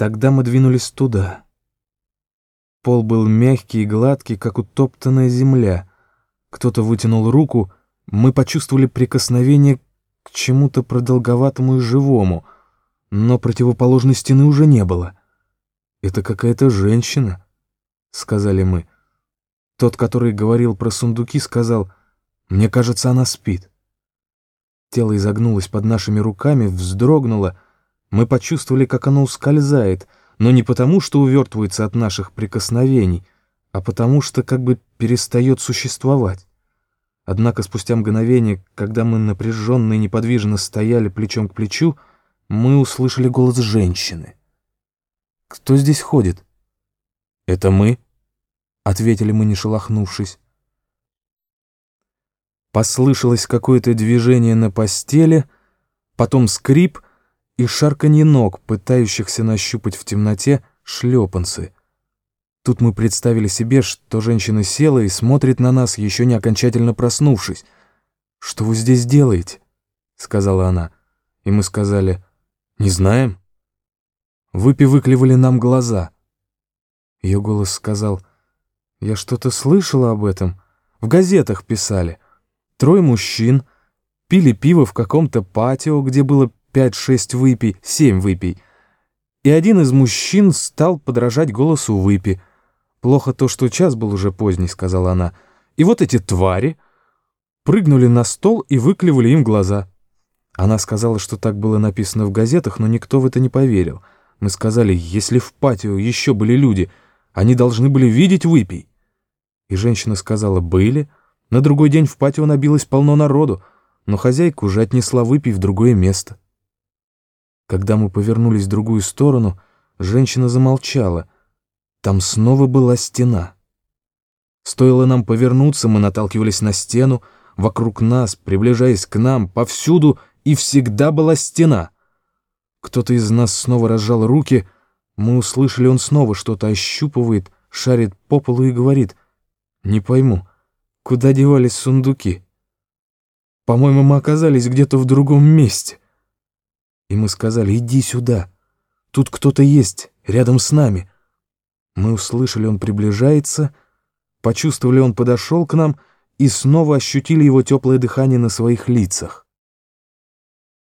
Тогда мы двинулись туда. Пол был мягкий и гладкий, как утоптанная земля. Кто-то вытянул руку, мы почувствовали прикосновение к чему-то продолговатому и живому, но противоположной стены уже не было. «Это какая-то женщина», — сказали мы. Тот, который говорил про сундуки, сказал, «Мне кажется, она спит». Тело изогнулось под нашими руками, вздрогнуло. Мы почувствовали, как оно ускользает, но не потому, что увертывается от наших прикосновений, а потому что как бы перестает существовать. Однако спустя мгновение, когда мы напряженно и неподвижно стояли плечом к плечу, мы услышали голос женщины. «Кто здесь ходит?» «Это мы», — ответили мы, не шелохнувшись. Послышалось какое-то движение на постели, потом скрип и шарканье ног, пытающихся нащупать в темноте шлепанцы — Тут мы представили себе, что женщина села и смотрит на нас, еще не окончательно проснувшись. «Что вы здесь делаете?» — сказала она. И мы сказали «Не знаем». Выпи выклевали нам глаза. Ее голос сказал «Я что-то слышала об этом. В газетах писали. Трое мужчин пили пиво в каком-то патио, где было пять-шесть выпий, семь выпий. И один из мужчин стал подражать голосу выпи — «Плохо то, что час был уже поздний», — сказала она. «И вот эти твари прыгнули на стол и выклевали им глаза». Она сказала, что так было написано в газетах, но никто в это не поверил. Мы сказали, если в патио еще были люди, они должны были видеть выпей. И женщина сказала, были. На другой день в патио набилось полно народу, но хозяйка уже отнесла выпей в другое место. Когда мы повернулись в другую сторону, женщина замолчала — там снова была стена. Стоило нам повернуться, мы наталкивались на стену, вокруг нас, приближаясь к нам, повсюду и всегда была стена. Кто-то из нас снова разжал руки, мы услышали, он снова что-то ощупывает, шарит по полу и говорит, «Не пойму, куда девались сундуки? По-моему, мы оказались где-то в другом месте». И мы сказали, «Иди сюда, тут кто-то есть, рядом с нами». Мы услышали, он приближается, почувствовали, он подошел к нам и снова ощутили его теплое дыхание на своих лицах.